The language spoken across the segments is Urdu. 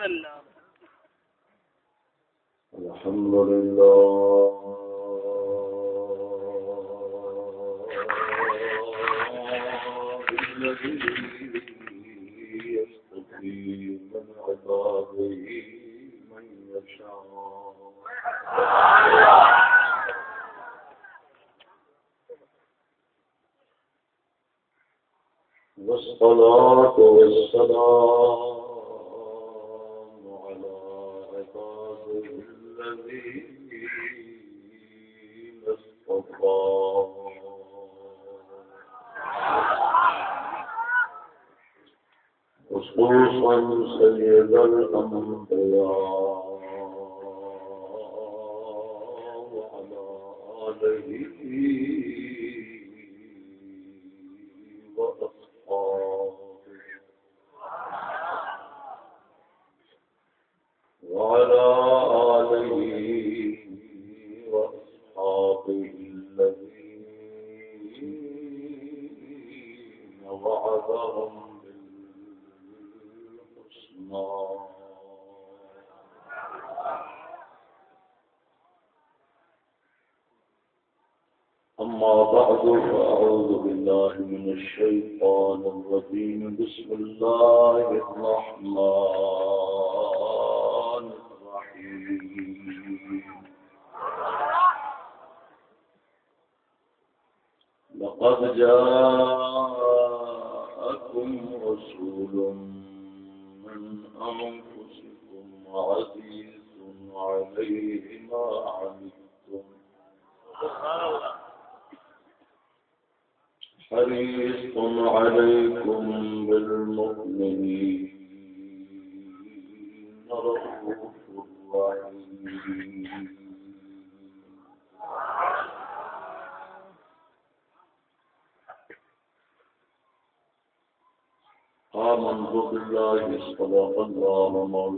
سبحان اللہ. الحمد لله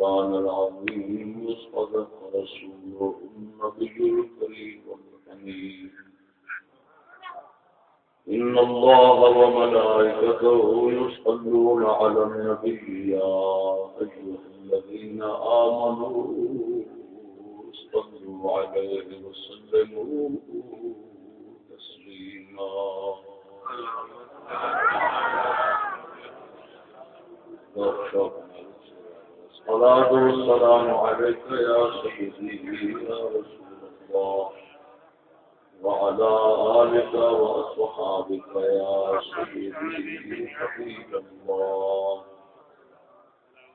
مولانا العظيم وصدق رسوله النبي الكريم الحميد. إن الله وملائكته يصلون على النبي يا أيها الذين آمنوا صلوا عليه وسلموا تسليما. الصلاة والسلام عليك يا سيدي يا رسول الله. وعلى آلك وأصحابك يا سيدي حبيب الله.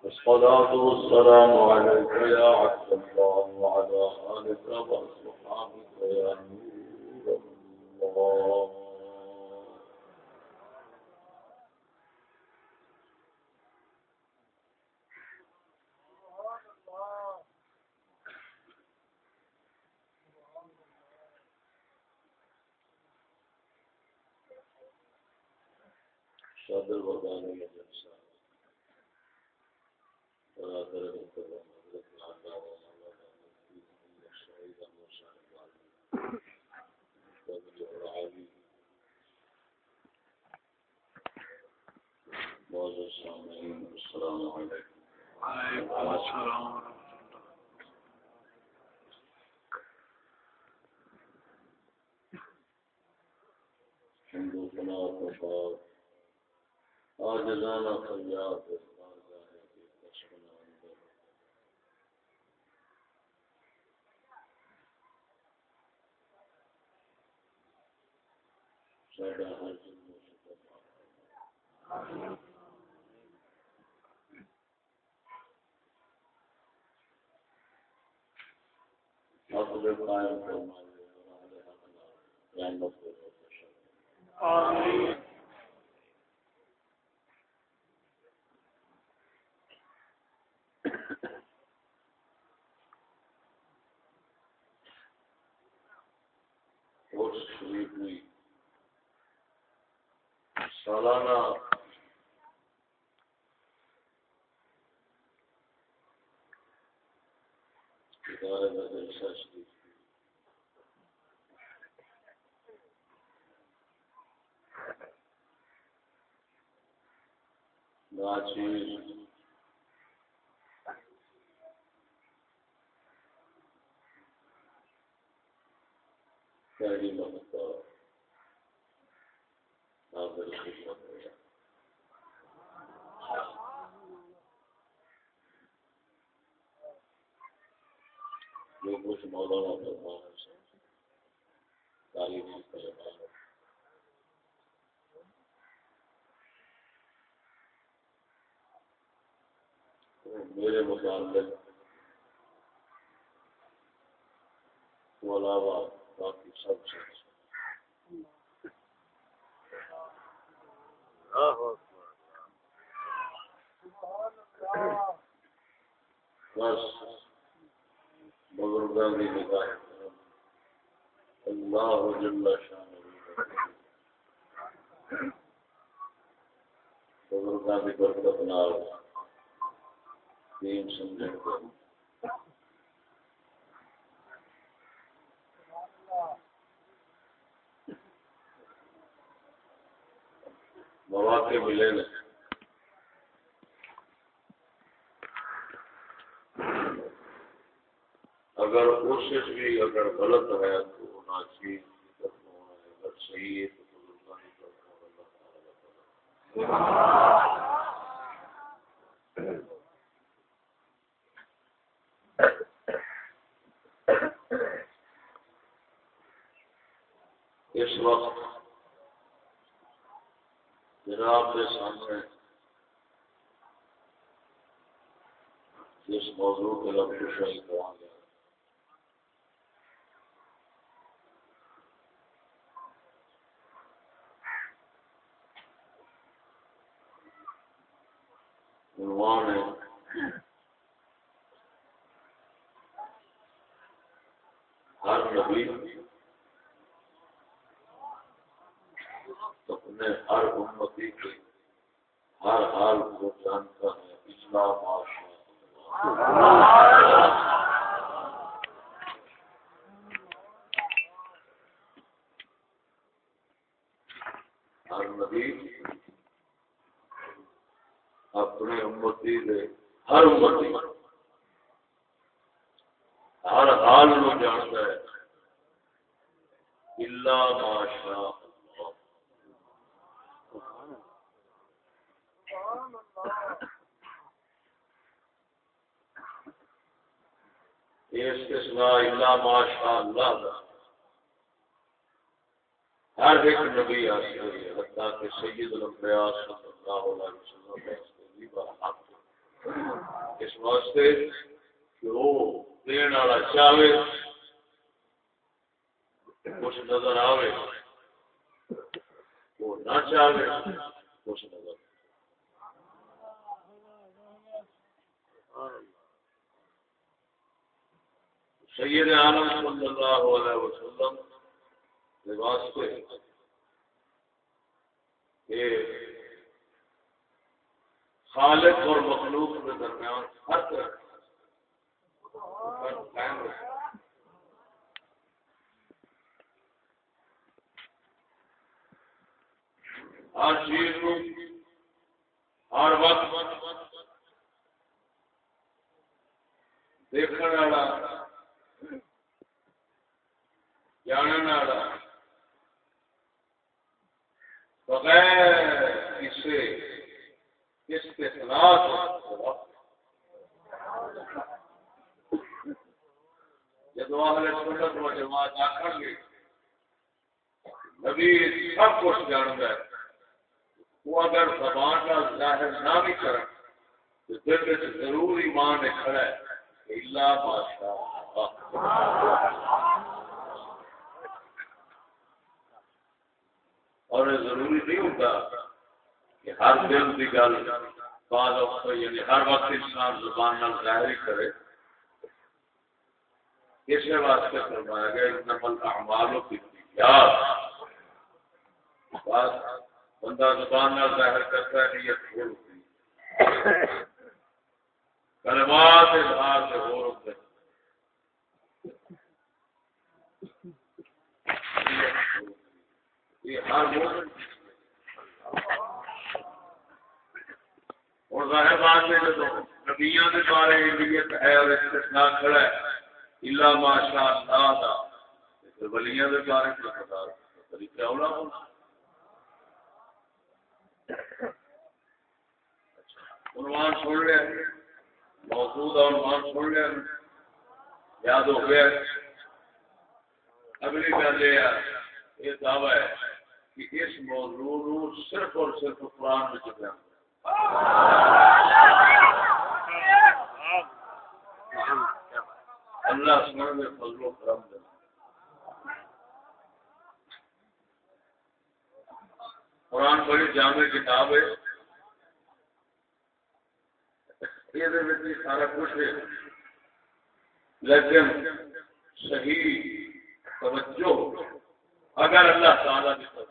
الصلاة والسلام عليك يا عبد الله. وعلى آلك وأصحابك يا نور الله. ثنا و شکر آجزانہ سالانہ چیز کو علاوہ باقی سب سے بس بزرگوں کی نگاہ اللہ جل شان بزرگوں کی برکت نال دین سمجھن کو مواقع ملے نا اگر کوشش بھی اگر غلط ہے تو ہونا چاہیے اگر صحیح ہے تو اللہ تعالیٰ اس وقت جناب کے سامنے جس موضوع کے لفظ شاہی کہا گیا عنوان ہے ہر نبی اپنے ہر امتی کے ہر حال کو جانتا ہے پچھلا ہر نبی اپنے امتی دے ہر امتی ہر حال کو جانتا ہے اللہ استثناء ماشاء اللہ دا. ہر ایک نبی آسی ہوئی حتیٰ کہ سید الانبیاء صلی اللہ علیہ وسلم اس واسطے کہ وہ دین والا چاہے کچھ نظر آوے، وہ نہ چاہے کچھ نظر سید عالم صلی اللہ علیہ وسلم کے واسطے خالق اور مخلوق کے درمیان ہر طرح ہر چیز کو، ہر وقت دیکھنے والا، جاننے والا۔ بغیر کسی اس کے خلاف جب اہل سنت و جماعت آخر گے، نبی سب کچھ جانتا ہے۔ وہ اگر زبان کا ظاہر نہ بھی کرے، تو دل میں ضرور ایمان کھڑا ہے اللہ بادشاہ اور ضروری نہیں ہوتا کہ ہر دل کی گل بعد یعنی ہر وقت انسان زبان نال ظاہر کرے۔ اسی واسطے فرمایا گیا نمل اعمال کی بات بندہ زبان نال ظاہر کرتا ہے، نیت چھوڑ ہوتی کلمات اظہار سے ہو رکھتے یہ ہر مومن اور ظاہر بات ہے جو نبیوں کے بارے نیت ہے اور استثناء کھڑا ہے ماشاء اللہ دا ولیاں دے بارے ہونا۔ عنوان سن لیا، موجود عنوان سن لیا، یاد ہو گیا۔ اگلی گل یہ یہ دعوی ہے کہ اس موضوع نو صرف اور صرف قرآن میں بیان اللہ سمجھ میں فضل و کرم دے۔ قرآن بڑی جامع کتاب ہے۔ یہ سارا کچھ ہے۔ لیکن صحیح توجہ اگر اللہ تعالیٰ کی طرف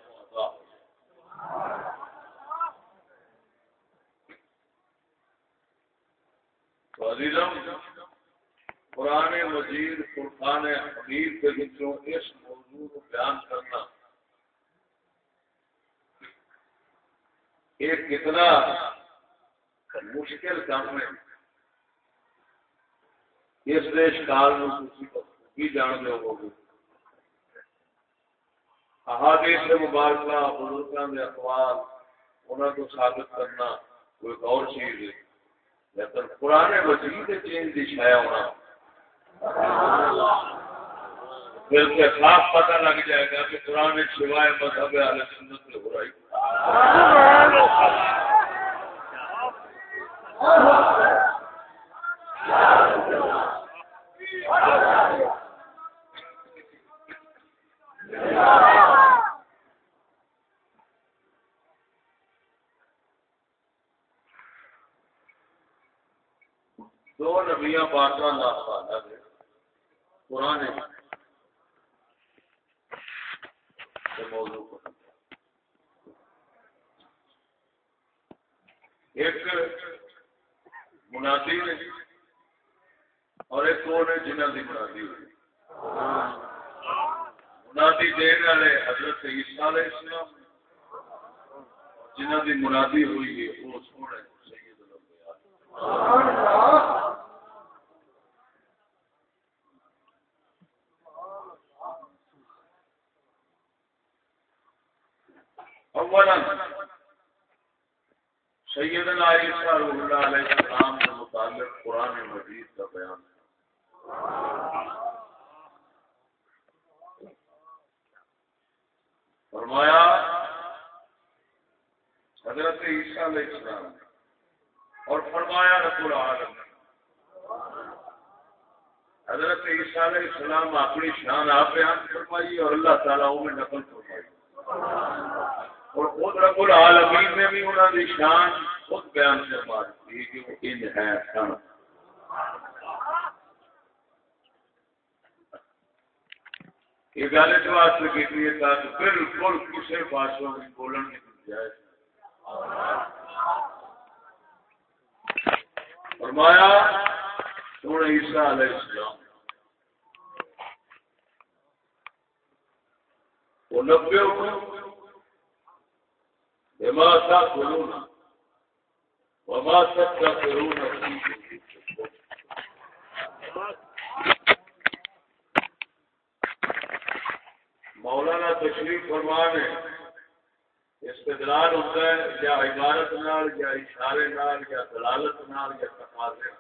تو عزیزم، قرآن مجید فرقان حمید کے وچوں اس موضوع کو بیان کرنا۔ ایک کتنا مشکل کام ہے۔ اس دیش کال بھی جان دے ہوگی۔ احادیث مبارکہ بزرگوں کے اخبار انہوں کو ثابت کرنا کوئی اور چیز ہے۔ لیکن پرانے مجید چینج کی شایا ہونا پھر سے صاف پتہ لگ جائے گا کہ قرآن سوائے مذہب علیہ سنت سے ہو رہی دو نبیاں پاکوں کا حوالہ ایک منادی نے اور ایک وہ نے جنہ کی منادی ہوئی منادی دین والے حضرت عیسیٰ علیہ السلام جنہ کی منادی ہوئی ہے، وہ سونے سید الانبیاء اولا سیدنا عیسیٰ روح اللہ علیہ السلام کے متعلق قرآن مجید کا بیان ہے۔ فرمایا، حضرت عیسیٰ علیہ السلام اور فرمایا، رب العالم حضرت عیسیٰ علیہ السلام اپنی شان آپ بیان فرمائی اور اللہ تعالیٰ میں نقل فرمائی۔ اور خود رب العالمین نے بھی انہوں کی شان خود بیان فرما دی کہ وہ ان ہے سن۔ یہ گل اس واسطے کی ہے تاکہ بالکل کسی پاسوں میں بولن کی گنجائش فرمایا سونے عیسیٰ علیہ السلام۔ وہ نبے بما تأكلون. وما تتكرون مولانا تشریف فرمان ہے استدلال ہوتا ہے یا عبارت نال، یا اشارے نال، یا دلالت نال، یا تقاضے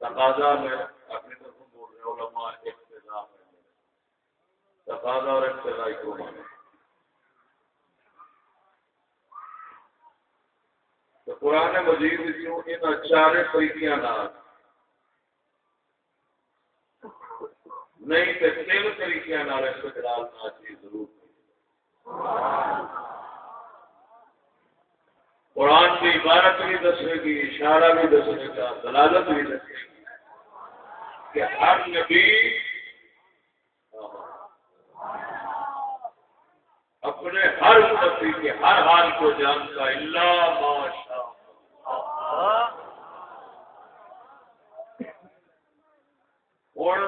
تقاضا میں اپنی طرف بول رہے علماء اقتدا تقاضا اور اقتدائی کو مانے تو قرآن مجید کیوں ان چار طریقے نہیں تو تین طریقے استقلال ناچی جی ضرور۔ قرآن کی عبارت بھی دسے گی اشارہ بھی دسے گا دلالت بھی دسے گی کہ ہر نبی اپنے ہر امتی کے ہر حال کو جانتا اللہ، ماشاء اور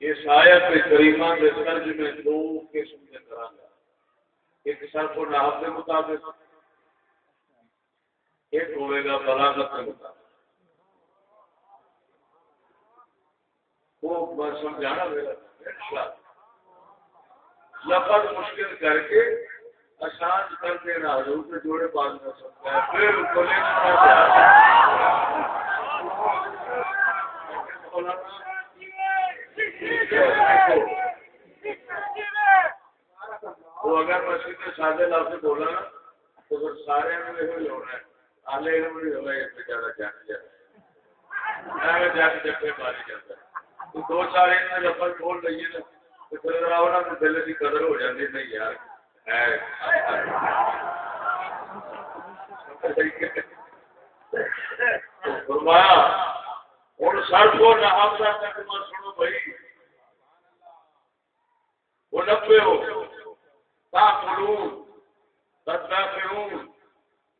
اس آیت کریمہ کے سرج میں دو قسم کے کرا گا۔ ایک سر کو ناپ کے مطابق، ایک ہوئے گا بلاغت کے مطابق۔ وہ سمجھانا لفظ مشکل کر کے آسان کر دینا حضور کے جوڑے سکتا ہے۔ پھر بولے وہ اگر میں سیدھے سادے لفظ بولا نا تو پھر سارے یہ ہونا ہے۔ آلے زیادہ ماری جاتا۔ ہے دو چار لفظ بول رہی ہے تو پھر انہوں دل کی قدر ہو جاتی نہیں یار۔ فرمایا، ہوں سر کو نام ترجمہ سنو بھائی۔ وہ نبے ہو۔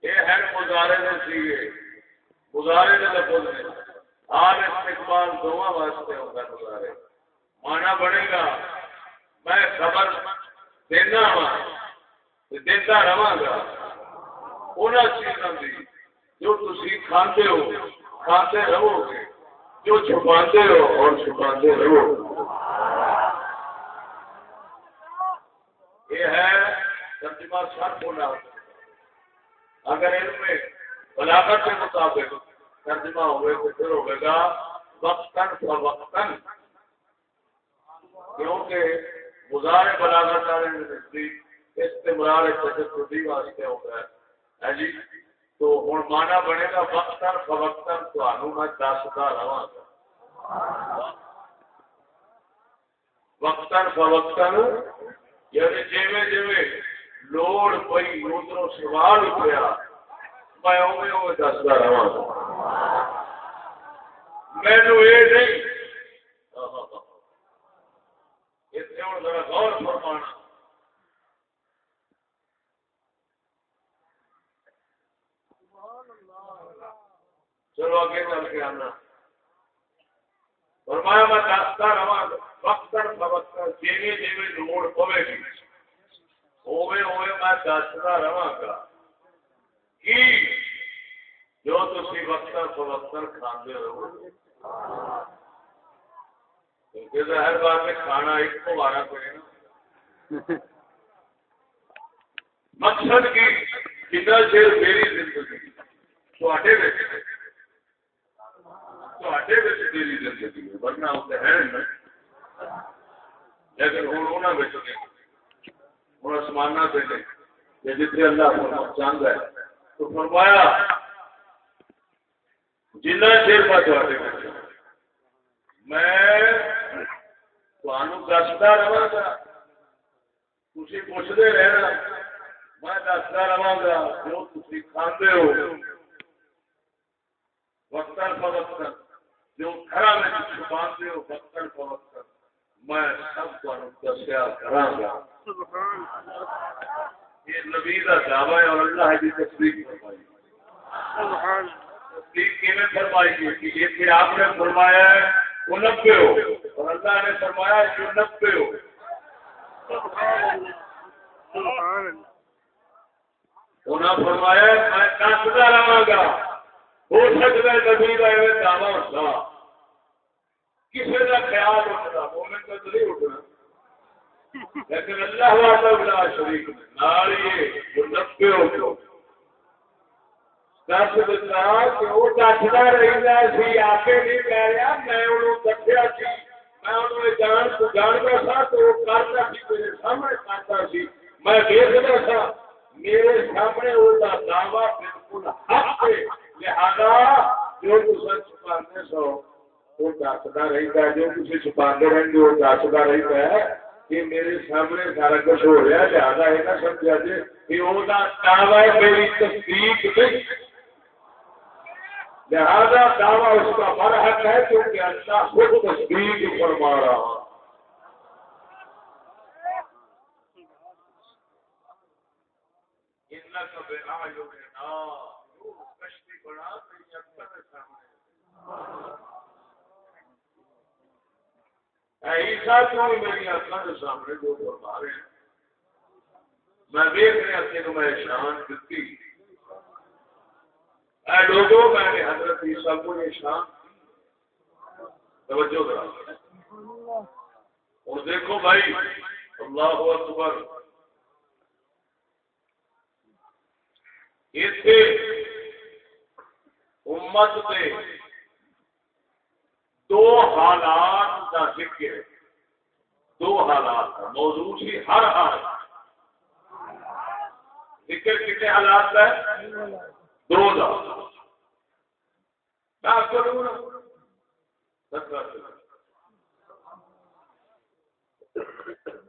یہ ہے مظاہرے مظاہرے لفظ استقبال دونوں واسطے ہوگا مظاہرے مانا بڑے گا۔ میں خبر دینا وا دیتا رہا گا۔ ان چیزوں کی جو تھی کھانے ہو، کھاتے رہو گے۔ جو چھپاتے ہو اور چھپاتے رہو۔ یہ ہے ترجمہ سر بولا اگر ان میں بلاغت کے مطابق ترجمہ ہوئے تو پھر ہوئے گا، وقتاً فوقتاً۔ کیونکہ گزارے بلاغت والے نزدیک استمرار تشددی واسطے ہوتا ہے۔ ہاں جی؟ تو ہوں مانا بنے گا وقتاً فوقتاً تمہوں میں دستا رہا گا وقتاً فوقتاً یعنی جیویں جیویں لوڑ پئی ادھر سوال اٹھیا میں اوے اوے دستا رہا گا مینو یہ نہیں اتنے ہوں ذرا غور فرمانا۔ چلو اگے چل کے آنا۔ فرمایا، میں دستا رہا جیوے جیوے لوڑ پوے گی۔ میں دستا رہا گا۔ کہ جو تھی وقت فوقت کھانے رہو۔ کیونکہ ظاہر بات ہے، کھانا ایک کو بارہ پڑے نا۔ مقصد کی جتنا چیر میری زندگی تھوڑے میری زندگی ورنہ ہوتے لیکن ہوں ہوں جتنے اللہ چاہتا ہے، تو فرمایا، جنہ چیر میں تھوڑے ہاں، میں دستا رہا گا تھی پوچھتے رہنا میں دستا رہا گا جو تھی کھانے ہو وقتاً فوقتاً جو گھر میں چھپاتے ہو وقتاً فوقتاً میں سب کو دسیا کرا گا یہ نبی کا دعوی ہے اور اللہ کی تصدیق فرمائی تصدیق فرمائی گئی کہ یہ پھر آپ نے فرمایا ہے ہو اور اللہ نے فرمایا جو نبے ہو۔ انہیں فرمایا میں دستا رہا گا۔ ہو سکتا ہے نبی کا ایویں دعوی ہوتا۔ کسی کا خیال اٹھتا، مومن کا تو نہیں اٹھنا۔ لیکن اللہ والا شریف نال یہ جو نبے ہو۔ دس دتا کہ وہ دستا رہتا سی آپ نہیں کہہ رہا میں انہوں دسیا سی۔ میں انہوں جان جانتا تو وہ کرتا سی میرے سامنے کرتا سی میں دیکھتا میرے سامنے وہ بالکل حق ہے۔ لہذا جو تصا چھپانے سو وہ دستا رہتا ہے۔ جو وہ دستا رہتا ہے کہ میرے سامنے سارا کچھ ہو رہا ہے۔ لہذا یہ نہ سمجھا جی کہ وہ میری تصدیق نہیں۔ لہذا دعویٰ اس کا مرحق ہے کیونکہ اللہ خود تصدیق فرما رہا عیسا کیوں میری اکھان کے سامنے جو فرما رہے ہیں۔ میں دیکھ رہا تھا میں شان دیتی۔ اے لوگوں میں نے حضرت عیسیٰ کو یہ شان توجہ کرا اور دیکھو بھائی، اللہ اکبر۔ اتے امت دے دو حالات کا ذکر۔ دو حالات کا۔ موضوع سی ہر حال ذکر کتنے حالات کا ہے؟ دو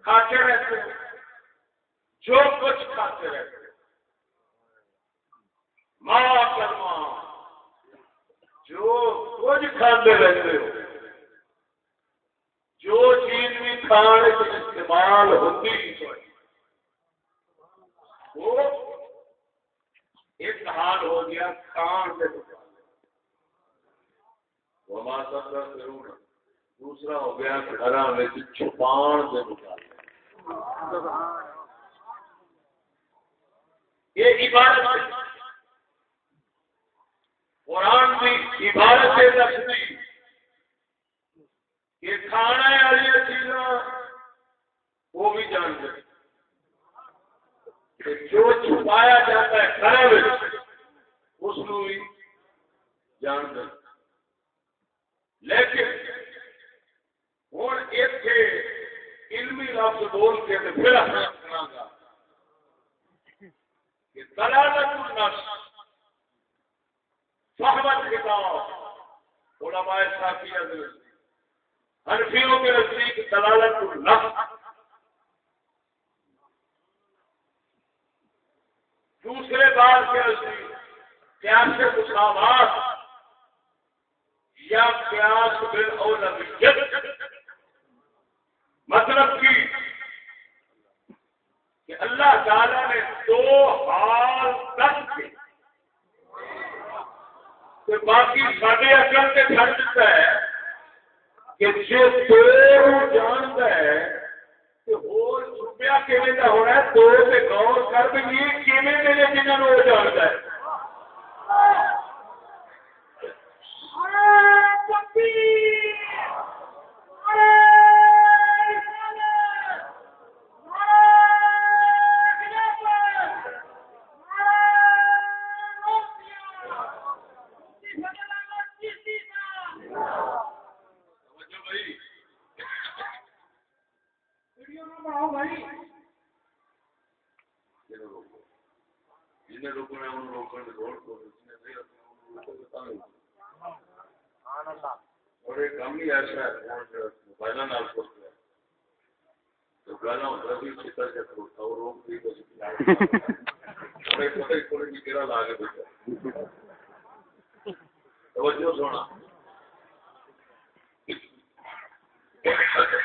کھاتے رہتے جو کچھ کھاتے رہتے ماں کرما جو کچھ کھاتے رہتے ہو جو چیز بھی کھانے کی استعمال ہوتی وہ ایک حال ہو گیا کھان سے وہ سب دوسرا ہو گیا گھر میں چھپان سے نکال یہ عبادت قرآن کی عبادت سے رکھتی کہ کھانا والی چیزاں، وہ بھی جانتے جو چھپایا جاتا ہے گھر اس کو بھی جانتے لیکن ہوں ایک علمی لفظ بول کے پھر اپنا گا کہ دلالت النفس، صحبت کتاب علماء صافیہ کے حنفیوں کے نزدیک دلالت النفس۔ دوسرے بار کے نزدیک پیاس مساوات یا پیاس بل مطلب کی کہ اللہ تعالی نے دو حال تک کے باقی سارے اکل سے چھڑ دیتا ہے کہ جو دو جانتا ہے ہونا ہے دو سے غور کر یہ جنہوں جانتا ہے جن لوگوں نے ان روکنے کی لوڑ کو اور ایک کام ہی ایسا ہے موبائل نال کو تو گانا ہوتا بھی چیتا سے ہوتا اور روک بھی تھوڑی جی کہڑا لا کے بیٹھا توجہ سونا Thank you.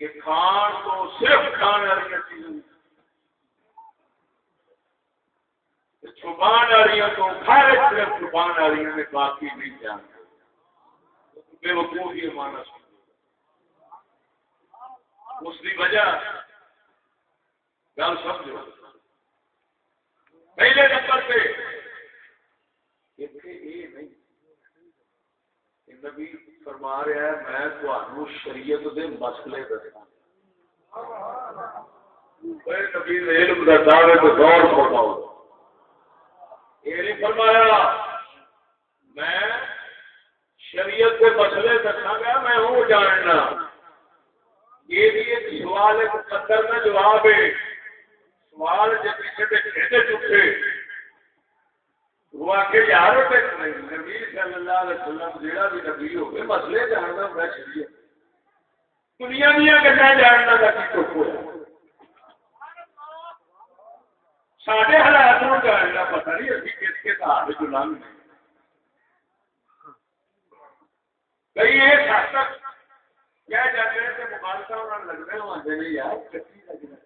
کہ کھان تو صرف کھانے والی چیزیں۔ چھپان والی تو کھائے صرف چھپان والی نے باقی نہیں جانتے بے وقوف یہ مانا اس کی وجہ، گل سمجھو۔ پہلے نمبر پہ، یہ نہیں۔ نبی فرما رہا ہے، میں تمہوں شریعت دے مسئلے دسا نبی علم دعوے کو غور فرماؤ۔ یہ نہیں فرمایا، میں شریعت کے مسئلے دسا گا، میں ہوں جاننا۔ یہ بھی ایک سوال، ایک پتھر کا جواب ہے۔ سوال جب کسی کھیتے چکے وہ آ کے یار نبی صلی اللہ علیہ وسلم جہاں بھی نبی ہو گئے مسئلے جاننا دنیا دیا گلا جاننا کا کی ہوا سارے حالات کو جاننا پتا نہیں، ابھی کس کے ساتھ جو لنگ کئی کیا جاتے ہیں کہ لگ رہے یار کٹی لگنا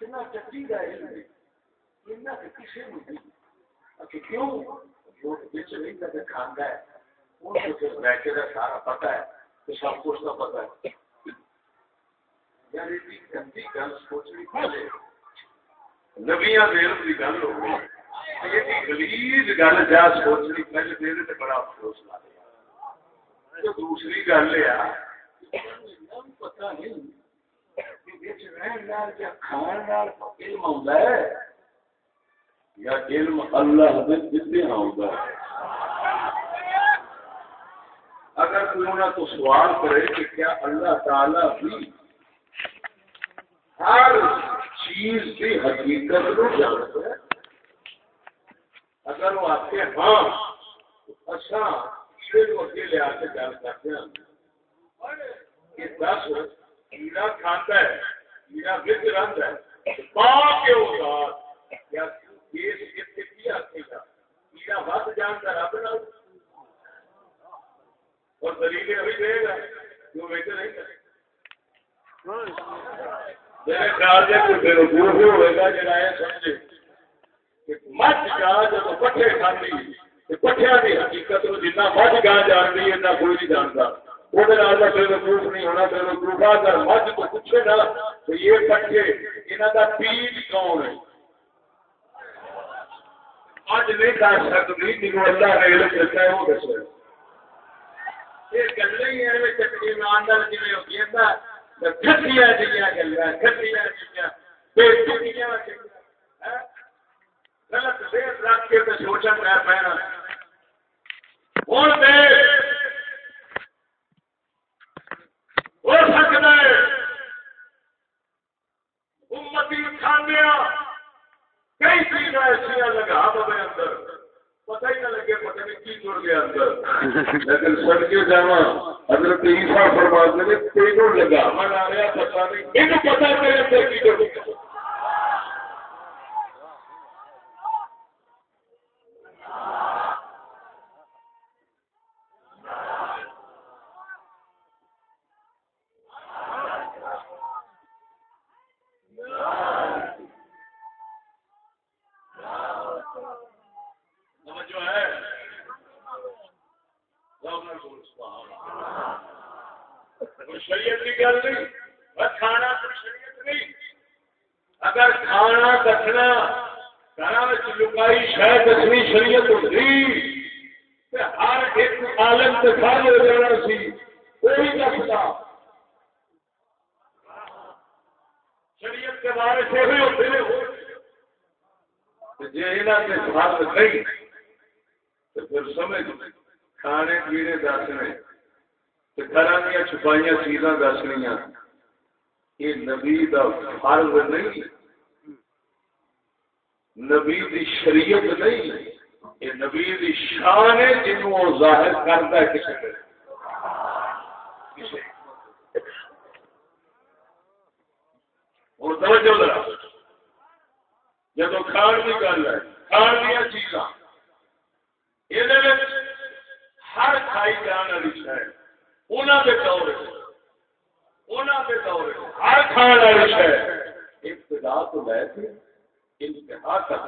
جتنا چٹی کا علم ہے اتنا اچھا، کسی نہیں کیوں؟ بچ نہیں کر کھانا ہے۔ ان کو جو بیٹھے کا سارا پتا ہے۔ تو سب کچھ کا پتا ہے۔ یعنی یار گندی گل سوچنی پہلے نبیاں دیر کی گل ہو گئی۔ گلیز گل جا سوچنی پہلے دیر سے بڑا افسوس لا دوسری گل ہے پتا نہیں کھان علم آتا ہے یا علم اللہ جتنے آتا ہے اگر کوئی انہوں تو سوال کرے کہ کیا اللہ تعالی بھی ہر چیز کی حقیقت کو جانتا ہے اگر وہ آتے ہاں اچھا کیڑے کو اگے لیا کے گل کرتے ہیں کہ دس کیڑا کھاتا ہے کیڑا رہتا ہے پا کے یا کی آتے گا کیڑا ود جانتا رب نہ اور دلیل ابھی دے گا، جو نہیں کرے میرے خیال سے کوئی بے وقوف ہوئے گا، جڑا یہ سمجھے۔ جب پٹھے پٹھیا کی حقیقت جنہ مجھ گا جانتی ہے کوئی نہیں جانتا۔ وہ بے وقوف نہیں ہونا بے وقوف اگر مجھ کو پوچھے نا، تو یہ پٹھے یہاں کا بیج کون ہے؟ اج نہیں کر سکتی جنوب اللہ نے علم دتا ہے، وہ دسے۔ یہ گلیں ہی ہیں چٹنی ایماندار جی ہوتی ہے گھٹیا جہاں گلا گھٹیا جہاں بے چکیاں غلط دیر رکھ کے سوچا پہ پینا ہوں ہو سکتا ہے۔ امتی کھانے کئی چیزیں ایسا لگا پہ اندر۔ پتہ ہی نہ لگے پتہ نہیں کی جڑ گیا اندر۔ لیکن سڑ کے جانا، حضرت عیسیٰ فرماتے ہیں تینوں لگا۔ من آ رہا پتہ نہیں ان پتہ میرے اندر کی جڑ گیا شریعت کی گل نہیں کھانا شریعت نہیں اگر کھانا دسنا گھر لکائی شریعت ہوتی ہر ایک عالم سے ہو جانا سی کوئی شریعت کے بارے سے بھی ہوتے جی یہاں کے ساتھ نہیں تو پھر سمجھ، کھانے پینے دسنے گھر دیا چیزاں دسنیا یہ نبی کا فرض نہیں۔ نبی دی شریعت نہیں، یہ نبی دی شان ہے جنوں ظاہر کرتا ہے کسی اور توجہ ذرا۔ جب کھان کی گل ہے، کھان دیا چیزاں۔ یہ ہر کھائی جان والی شاید ہر کھان والی شہ ابتدا تو لے کے انتہا تک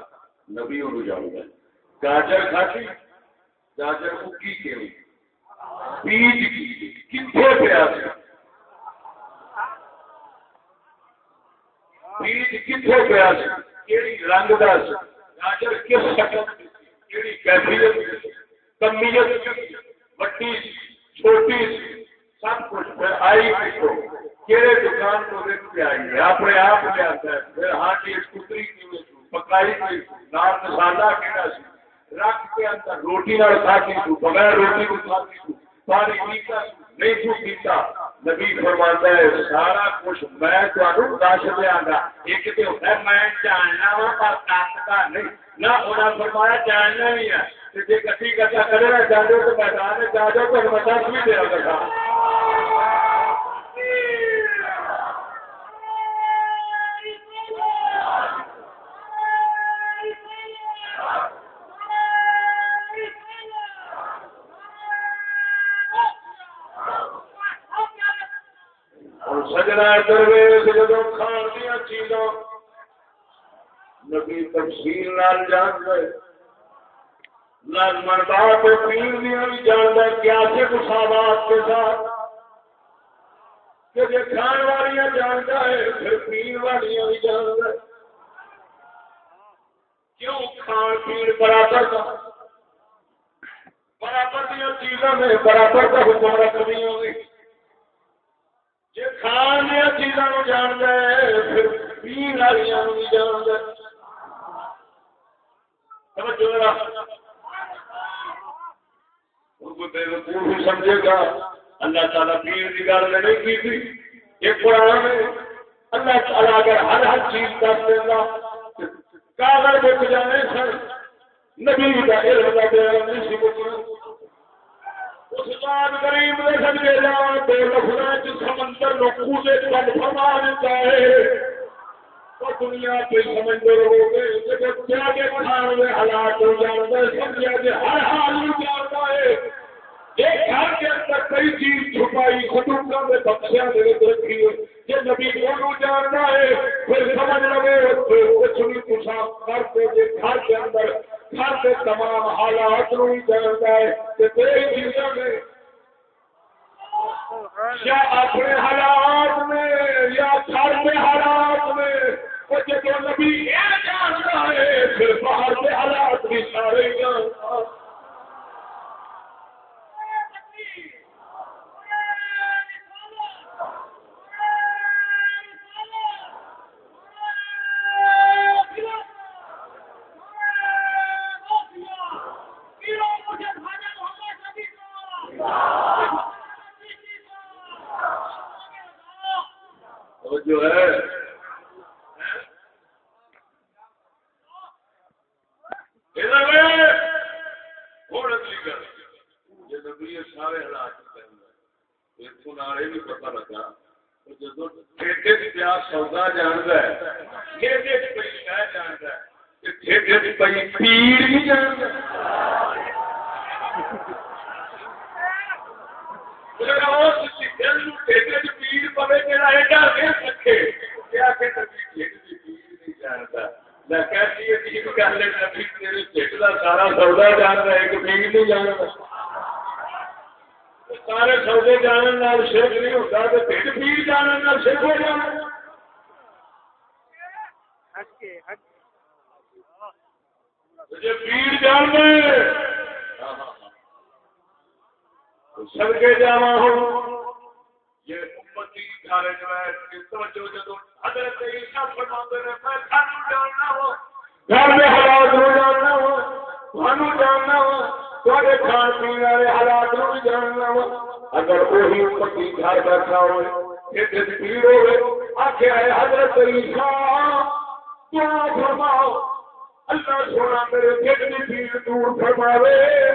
نبی اور جاؤں گاجر کھاتی گاجر اکی کے بیج کی۔ کتنے پیا بیج کتنے پیا کہڑی رنگ کا گاجر کس شکل کہڑی کیفیت کمیت وٹی چھوٹی سب کچھ۔ آئی کتوں؟ کہڑے دکان کو دیکھ کے آئی ہے، اپنے آپ لے آتا ہے۔ پھر ہاں جی کتری کی پکائی گئی نال مسالہ کہڑا سی رکھ کے اندر روٹی نال کھاتی تو بغیر روٹی کو کھاتی تو پانی پیتا نہیں تو پیتا۔ نبی فرماتا ہے، سارا کچھ میں تمہیں دس دیا گا۔ ایک تو ہے، میں جاننا وا پر کاستا نہیں۔ نہ انہیں فرمایا جاننا بھی ہے۔ جی کسی کچا کرے گا جانے تو میدان جا جاؤ تو میں دس بھی دیا گا۔ سجنا درویش جب کھان دیا چیزاں۔ نبی تفصیل نال جان گئے لازمن بات پیر دیا بھی جانتا کیا سے مساوات کے ساتھ۔ کہ جی کھان والیاں جانتا ہے، پھر پیر والیاں بھی جانتا ہے کیوں کھان پیر برابر کا برابر دیا چیزوں میں برابر کا حکم رکھنی ہوگی جی کھان دیا چیزوں ہے پھر پیر والی بھی جان ہے سمجھے گا اللہ تعالیٰ پیر کی گل نہیں کی تھی یہ قرآن اللہ تعالیٰ اگر ہر ہر چیز کر دینا کاغذ بک جانے سر نبی کا علم کا بیان نہیں سی بکنا اس بات غریب جا دو لفظ سمندر نو کودے کل فرما دیتا ہے۔ تو دنیا پہ سمجھتے رہو گے جب کیا کے کھانے میں حالات ہو جاتا ہے سمجھا کہ ہر حال میں جانتا ہے۔ ایک گھر کے اندر کئی چیز چھپائی خطوطہ میں بخشیا دے رکھی ہے یہ نبی کو جانتا ہے؟ پھر سمجھ لگے کچھ بھی کچھ کر کے گھر کے اندر ہر تمام حالات نو جانتا ہے میں یا اپنے حالات میں یا گھر کے حالات میں جب نبی یہ جانتا ہے، پھر باہر کے حالات بھی سارے جانتا جو ہے۔ سارے حالات بھی پتا لگا۔ جب ٹھیکے پیا سودا جانتا ہے، ٹھیکے پی شہ جانتا ہے۔ ٹھیکے پی پیڑ بھی جانتا سارا سودا جانتا ہے کہ پیڑ نہیں جانتا سارے سودے جانے شرک نہیں ہوتا تو پیٹ پیڑ جانے شرک ہو جانا۔ پیڑ جان سڑکے جانا ہو یہ امتی گھر حضرت عیسیٰ فرماتے ہیں میں تھانو جاننا ہو گھر میں حالات نو جاننا ہو تھانو جاننا ہو تھوڑے کھان پینے والے حالات نو بھی جاننا ہو اگر وہی امتی گھر بیٹھا ہوئے پیڑ ہوئے آخیا ہے، حضرت عیسیٰ فرماؤ، اللہ سونا میرے پیڑ دور فرماوے۔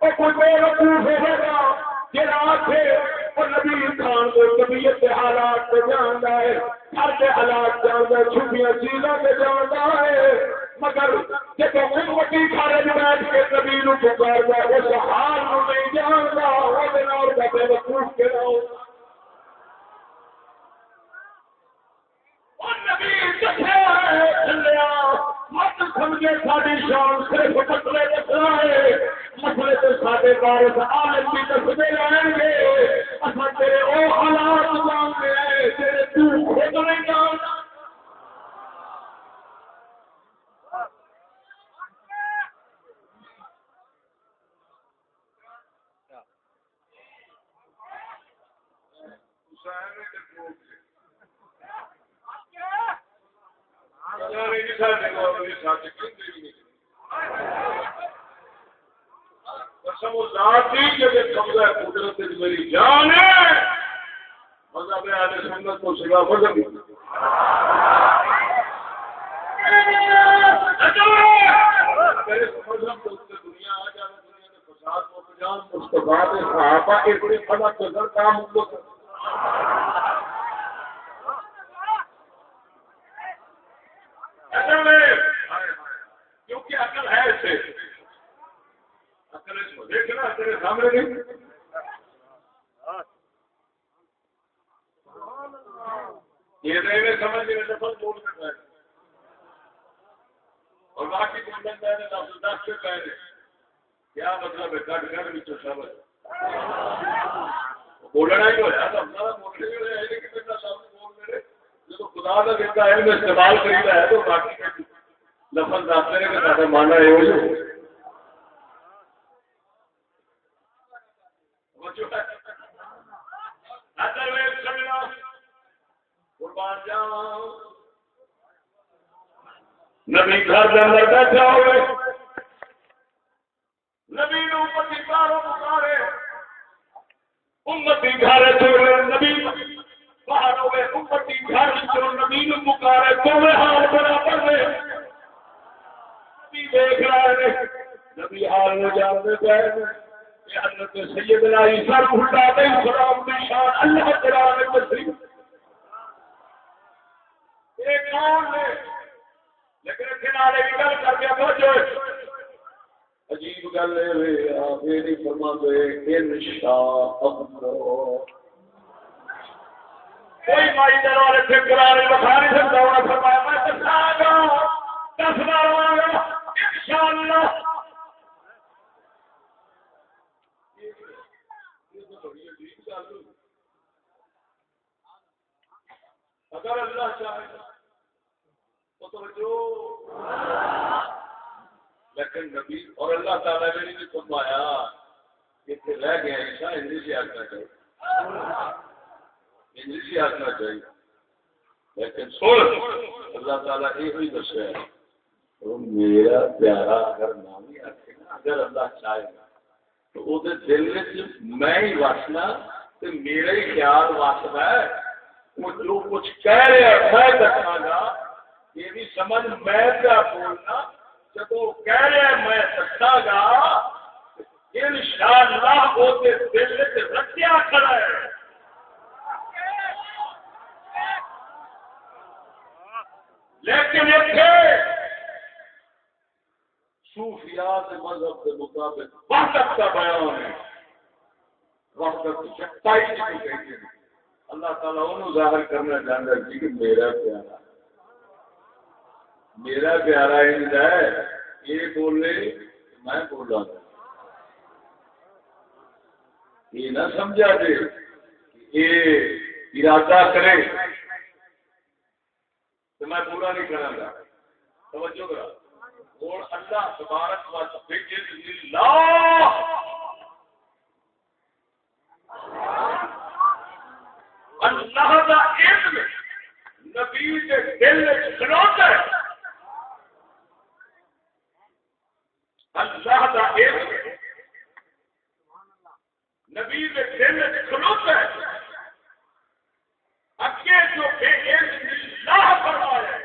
اور کوئی بے وقوف ہوگا جہاں آخے نبی خان کو طبیعت کے حالات کو جانتا ہے، گھر کے حالات جانتا ہے چھپیاں چیزوں کے جانتا ہے۔ مگر جب امتی گھر بیٹھ کے نبی نو اس حال نہیں جانتا بے وقوف مت سمجھے ساری شان، صرف مسئلے دسنا ہے مسئلے تو سارے بارش عالم بھی دستے رہیں گے۔ اصل تیرے حالات جانتے ہیں تیرے تو خود نہیں جانتا قدرت میری جان ہے۔ مذہب آج سنگت کو سگا مذہب دنیا آ جائے دنیا کے فساد کو جان اس کے بعد صحابہ کے بڑے فلا قدر کام کو کیونکہ عقل ہے اسے۔ عقل اس کو دیکھنا تیرے سامنے نہیں۔ یہ نہیں سمجھ بول کر رہے اور باقی دس سے پہلے کیا مطلب ہے؟ کٹ کر بھی سمجھ۔ بولنا ہی ہوا اچھا، بولنے ہی ہوا لیکن بول میرے جب خدا کا دیتا ہے میں استعمال کری ہے تو باقی لفظ دس کہ مانا نبی گھر کے اندر بیٹھا ہوئے۔ نبی امتی باروں پکارے۔ امتی گھر نبی۔ باہر ہوئے امتی گھر نبی پکارے دونوں حال برابر نے نبی دیکھ رہے ہیں نبی حال گئے حضرت سیدنا عیسیٰ سلام اللہ ایک کون نے لیکن گل کر کے پہنچو عجیب گل ہے فرما دے کوئی مائی دل والے سے کرارے بخا نہیں سکتا انہیں فرمایا میں دسا گا دس بار ان شاء اللہ اگر اللہ چاہے لیکن نبی اور اللہ تعالیٰ نے بھی فرمایا کہ رہ گیا ایسا انگلش آنا چاہیے انگلش آنا چاہیے لیکن سن اللہ تعالیٰ یہ ہوئی دسیا میرا پیارا اگر نام ہی آتے نا اگر اللہ چاہے گا تو وہ دل میں ہی وسنا تو میرا ہی خیال وسنا ہے۔ وہ جو کچھ کہہ رہے میں دسا گا یہ بھی سمجھ میں کیا بولنا۔ جب وہ کہہ رہے میں سچا گا ان شاء اللہ وہ دل رکھیا کھڑا ہے. لیکن اتنے صوفیات مذہب کے مطابق وقت کا بیان ہے۔ وقت سچائی اللہ تعالیٰ انہوں ظاہر کرنا چاہتا ہے کہ میرا پیارا میرا پیارا ہند ہے۔ یہ بولے میں بول رہا یہ نہ سمجھا دے یہ ارادہ کرے۔ تو میں پورا نہیں کرا گا توجہ کرا اور اللہ تبارک و اللہ اللہ کا علم نبی کے دل میں کھلوتا ہے اللہ کا علم نبی کے دل کھلوتا ہے اگے جو بے علم اللہ فرمایا ہے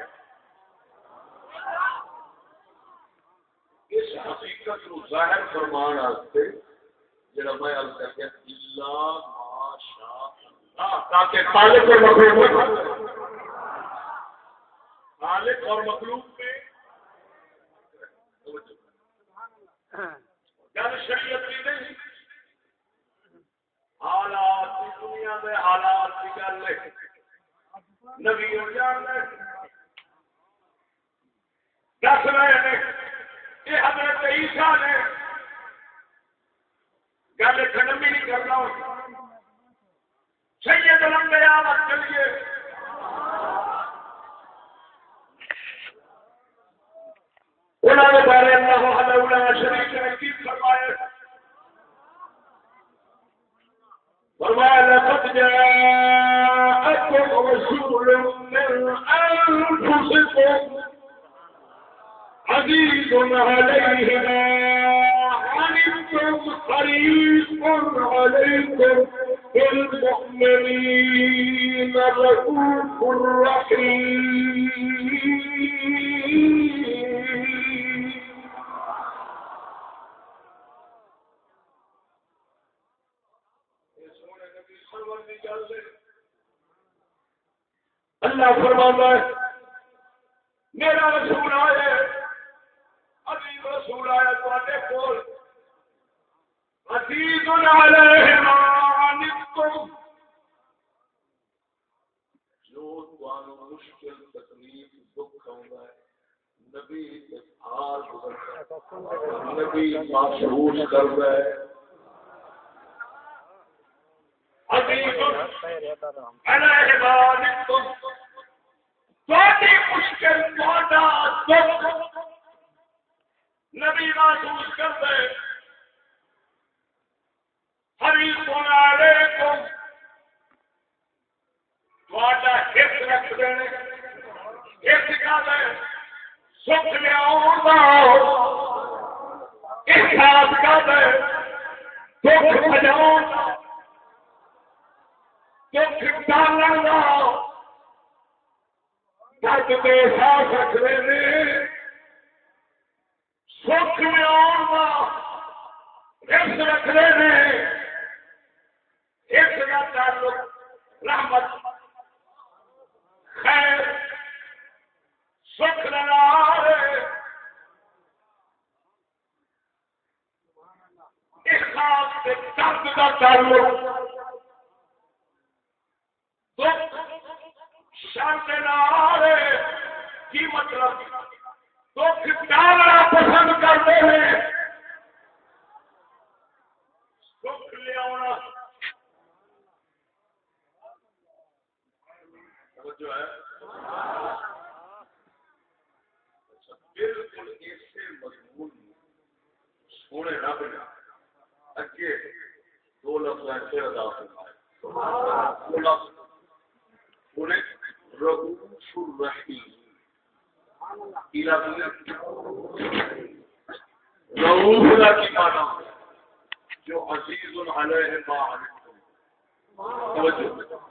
اس حقیقت کو ظاہر فرمان واسطے جڑا میں عرض کر کے اللہ ماشاء اللہ مالک اور مخلوق سکھ لیا کا دکھ بجاؤ دکھ ڈالن کا درد کے احساس رکھ رہے سکھ لیا ہس رکھ رہے اس کا تعلق، رحمت۔ خیر سکھ درد کا تعلق شرط کی مطلب؟ دکھ ڈالنا پسند کرتے ہیں سکھ لیا جو ہے۔ اچھا، بالکل اسی مضمون سونے رب نے اگے دو لفظ ایسے ادا رغوف الرحیم رغوف کا کی جو عزیز علیہ ما توجہ۔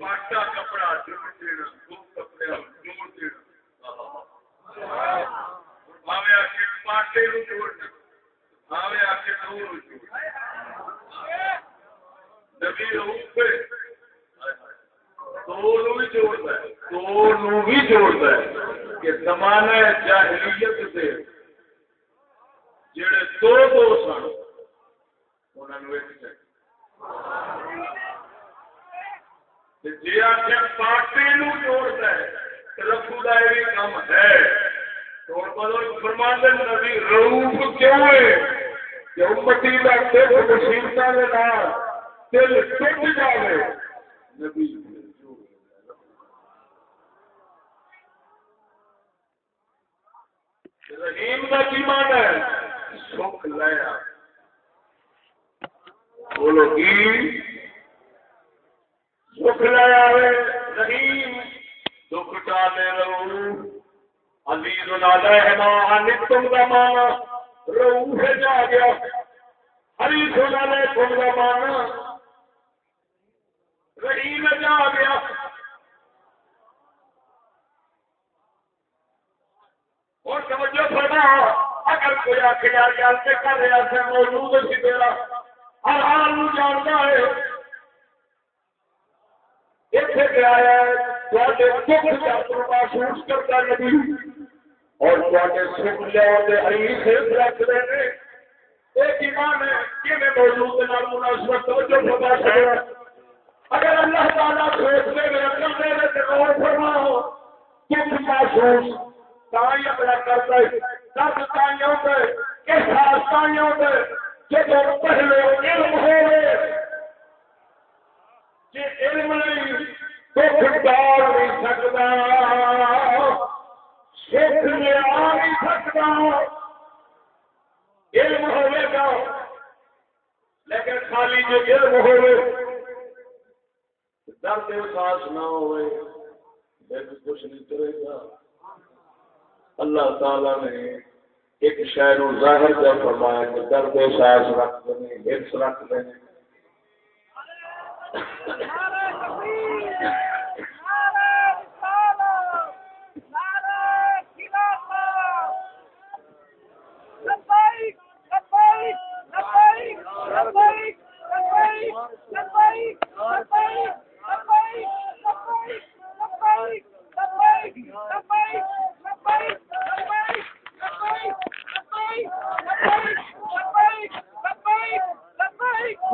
پاٹا کپڑا جوڑ دینا دو کپڑے جوڑ دینا۔ بھاوے آ کے پاٹے کو جوڑنا بھاوے آ کے دور جوڑنا نبی روپ پہ دونوں بھی جوڑتا ہے دونوں بھی جوڑتا ہے کہ زمانہ جاہلیت سے جڑے دو دو سن انہوں نے ایک جی آخر پارٹی جوڑتا ہے رفو کا یہ کام ہے نبی روپ کیوں ہے کہ امتی کا دل مصیبت کے دل ٹوٹ جائے نبی رحیم کا کی مان ہے سکھ لیا بولو کی سکھ لایا رحیم دکھ ڈالے رو عزیز العلم تم کا مانا رو سے جا گیا ہری سونا لے تم کا مانا رحیم جا گیا اور سمجھو فرما اگر کوئی آخر یار سے کر رہا سے موجود سی میرا ہر حال جانتا ہے محسوس کرتا نبی۔ اور سکھ لیا رکھ رہے ایک ایمان ہے کہ میں موجود مناسبت اگر اللہ تعالیٰ میں رقم دے رہے تو اور فرماؤ۔ دکھ محسوس تھی اپنا کرتا ہے، درد ہوتا ہے احساس ہوتا ہے جب پہلے علم جی علم نہیں دکھ ڈال نہیں سکتا سکھ نہیں سکتا علم ہوئے گا لیکن خالی جو علم ہوئے درد احساس نہ ہوئے کچھ نہیں کرے گا اللہ تعالی نے ایک شہر ظاہر کا فرمایا کہ درد احساس رکھ دیں حفظ رکھ All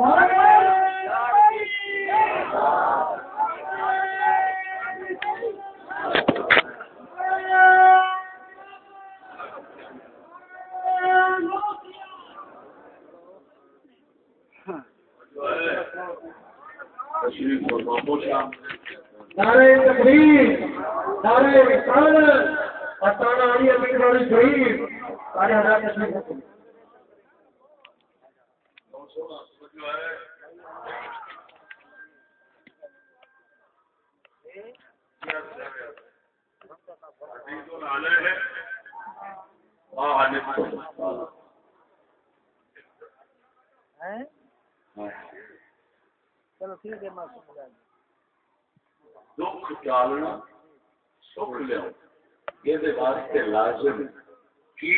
right. شریف چلو ٹھیک ہے دکھ ٹالنا سکھ لیا۔ یہ واسطے لازم کی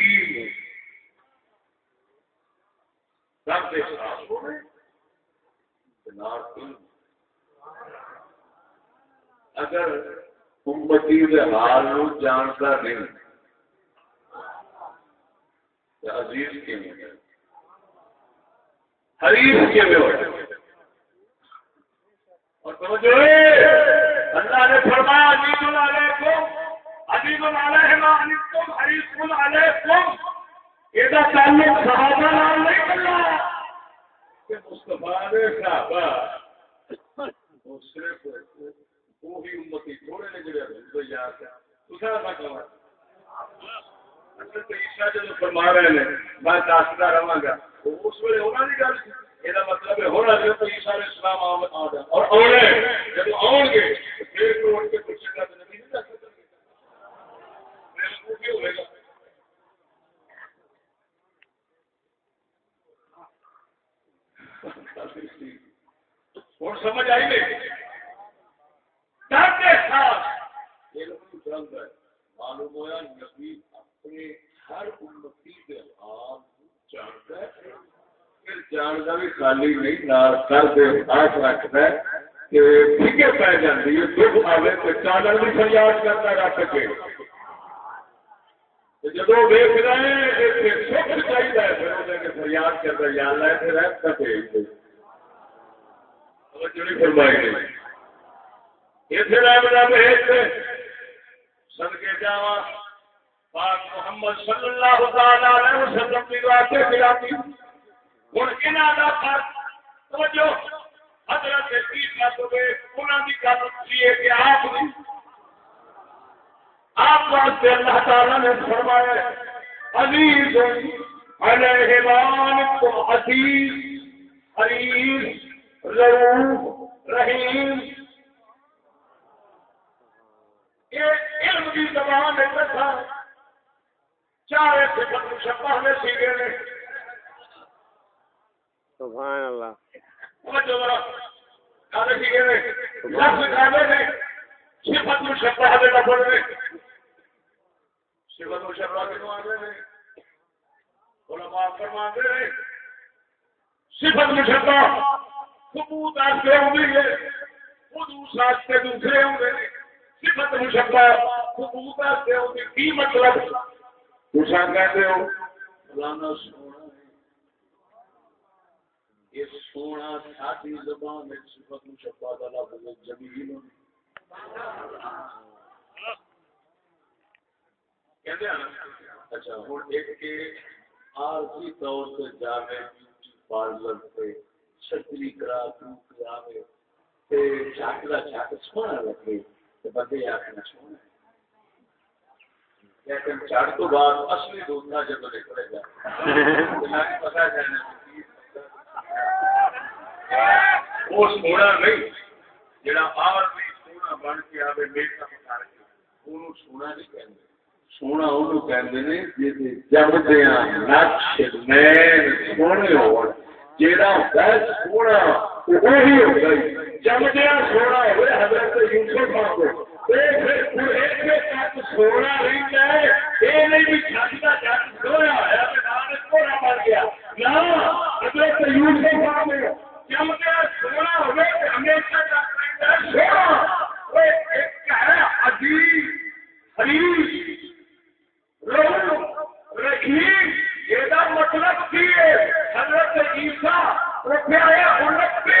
اگر امتی کے حال نو جانتا نہیں۔ عزیز کے نہیں حریف کے میں ہو اور سمجھو اللہ نے فرمایا عزیز علیکم عزیز علیکم حریف علیکم۔ یہ تعلق صحابہ نام نہیں کرنا کہ مصطفیٰ نے صحابہ وہ صرف وہی امتی تھوڑے نے جڑے تو یاد ہے دوسرا نہ کہا عیسیٰ جو فرما رہے ہیں، میں دستا رہا گا۔ اس ویلے ہونا نہیں گل یہ مطلب ہے، ہونا جو تو عیسیٰ علیہ السلام آ جائے اور آنے جب آؤ گے، پھر تو ان کے پوچھے گا تو نبی نہیں دس سکتے بالکل ہوئے گا۔ ہوں سمجھ آئی نہیں؟ معلوم ہوا نبی اپنے ہر امتی کے حال جانتا ہے۔ پھر جانتا بھی خالی نہیں کر دے ہاتھ رکھتا ہے کہ جاتی ہے، دکھ آئے تو چادر بھی فریاد کرتا رکھ کے۔ جب رہے ہیں سکھ چاہیے، پھر فریاد کرتا یا اللہ پھر فرمائی اتنے رام بھیج دے صدقے جاوا پاک محمد صلی اللہ تعالی علیہ وسلم کی واسطے ملاتی ہن انہاں دا فرق توجہ حضرت عیسیٰ تو بے انہاں دی گل سی ہے کہ آپ بھی آپ واسطے اللہ تعالی نے فرمایا عزیز علیہ کو عزیز حریص رؤوف رحیم علم کی زبان مشبہ نے سبحان اللہ۔ سمجھو ذرا۔ کالے سیگے نے لفظ کالے نے صفت مشبہ میں لفظ نے صفت مشبہ کے نوانے نے علماء فرماتے ہیں۔ صفت مشبہ ثبوت آستے ہوں گے۔ خود اس راستے دوسرے ہوں گے۔ صفت مشبہ ثبوت آستے ہوں گے کی مطلب دوسرا کہتے ہو، فلانا سونا ہے۔ یہ سونا ساتھی زبان میں صفت مشبہ کا لفظ جمیل کہتے ہیں اچھا ہوں ایک کے عارضی طور سے جاوے بیوٹی پارلر پہ چھتری کرا تو کراوے تے چاکلا چاک سونا لگے بندے سونا ہے لیکن چڑھ تو بعد اصلی دوسرا جب نکلے گا پتا جانا وہ سونا نہیں جڑا سونا بن کے میک اپ کر کے وہ سونا نہیں سونا وہ کہتے دیا نقش مین سونے ہو جا سونا وہی ہوگا دیا سونا ہوئے حضرت یوسف کو۔ سونا رہتا ہے یہ نہیں بھی چھت کا سویا ہوا سونا گیا حضرت یوسف سونا ہوئے ہمیشہ سونا۔ ایک ہے عجیب حریف رحیم، یہ مطلب کی حضرت عیسیٰ رکھے ہنت کے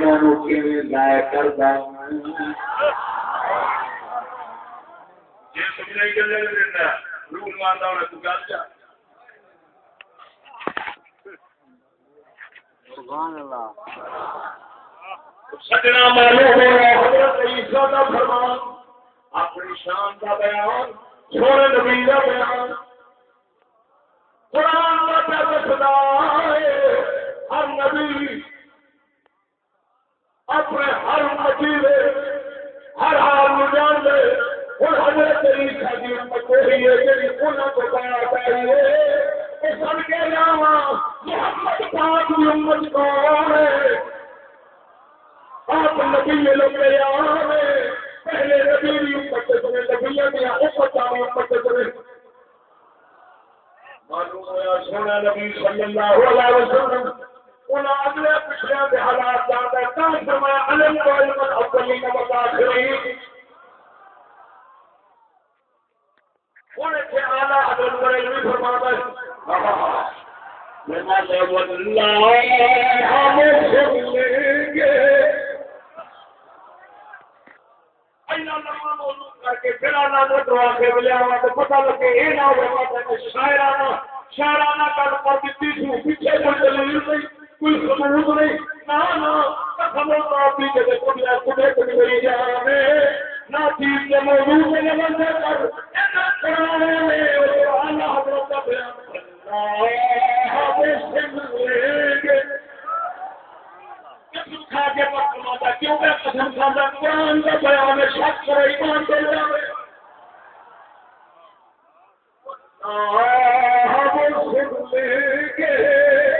شانوں نو کیویں لائے کردا سمجھائی گل دینا روح ہونا تو گل جا سبحان اللہ سجنا معلوم ہو فرمان اپنی شان کا بیان سونے نبی کا بیان قرآن کا پیسہ ہر نبی اپنے ہر مچیلے ہر حال میں جان دے اور حضرت عیسیٰ کی امت وہی ہے کہ انہوں کو بیان چاہیے کہ سب کے علاوہ محمد پاک کی امت کون ہے۔ آپ نبی لوگ پہلے نبی بھی امت سے سنے نبی دیا امت کا امت سے سنے معلوم ہوا، سونا نبی صلی اللہ علیہ وسلم ان اگلے پچھلے کے حالات جانتا ہے کہاں فرمایا، علم کو علم الاولین و الاخرین ان کے اعلیٰ حضرت بریلوی فرماتا ہے اللہ ہم سن لیں گے پتا لگے یہ نہ ہو شاعرانہ شاعرانہ گل کر دیتی تھی پیچھے کوئی دلیل نہیں۔ کوئی ثبوت نہیں۔ نہ کٹے کٹی گئی جا نہ چیز کے موضوع میں نمن دے کر قرآن میں اللہ حضرت کا بیان اللہ ہم سن لیں گے۔ کھا کے وقت ماتا کیوں میں قسم کھاتا قرآن کا بیان ہے، شک کرے، ایمان دے جاوے ہم سن لیں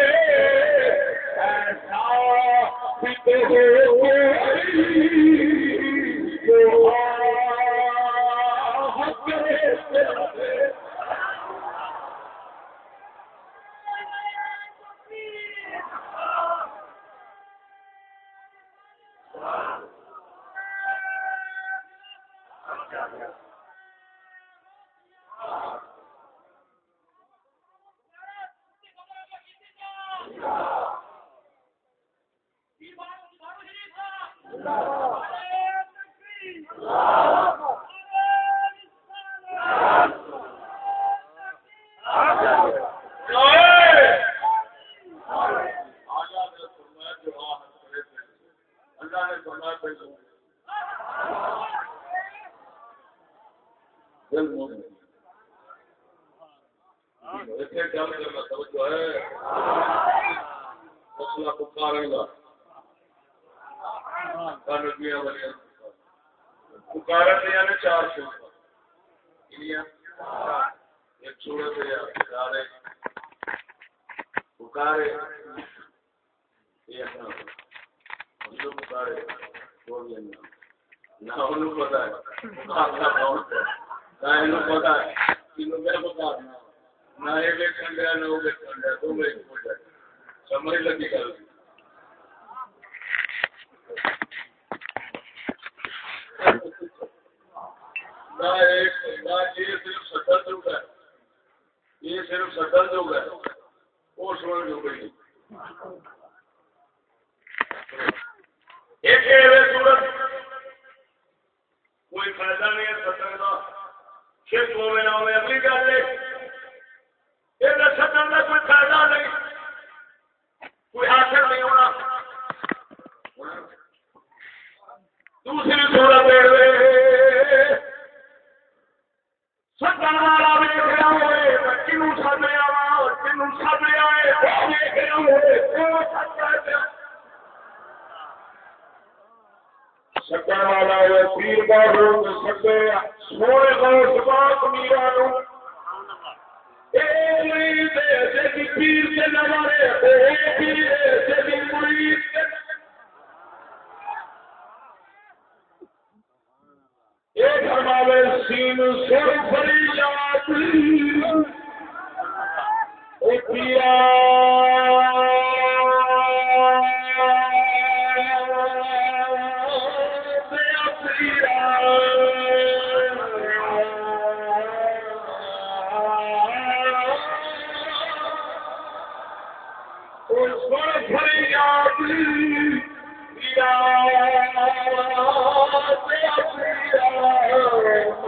You're. You. اتنے گل کرنا توجہ ہے۔ مسئلہ پکارن کا کانگیاں بنیا پکارن دیا نے چار سورت ایک سورت ہے پکارے۔ یہ اپنا۔ پکارے نہ انہوں پتا ہے۔ پکارنا کون نہ انہوں پتا ہے۔ انہوں کیا پکارنا نہ یہ دیا، نہ وہ دیا دو ایک ہو جائے۔ سمجھ لگی گل؟ نہ ایک، نہ یہ صرف جو ہے، یہ صرف جو ہے، وہ جو گئی۔ ایک صورت کوئی فائدہ نہیں ہے سطر کا۔ شرک ہوئے نہ ہوئے اگلی گل ہے۔ یہ کا کوئی فائدہ نہیں۔ کوئی حاصل نہیں ہونا۔ دوسری صورت سدن والا ویک رہا ہوئے۔ کنو سد لیا کنو سد رہا ہوئے۔ سکن والا پیر بابو سکے سونے کو سباق میرا پیر سے نوارے ایک ہمارے سین سر فری پیا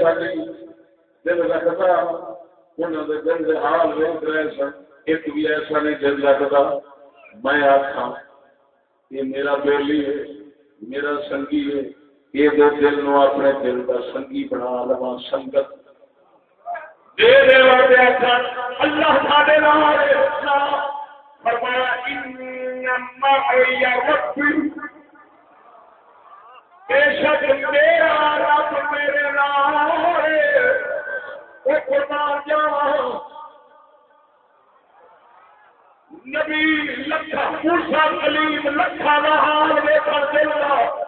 سن دل رکھتا انہوں نے دل کے حال ویک رہے سن ایک بھی ایسا نہیں دل رکھتا میں آخا یہ میرا بیلی ہے، میرا سنگی ہے یہ دو دل نو اپنے دل کا سنگی بنا لوا سنگت اللہ بے شک تیرا میرے نبی لکھا موسی کلیم لکھا دا حال ویکھن دل دا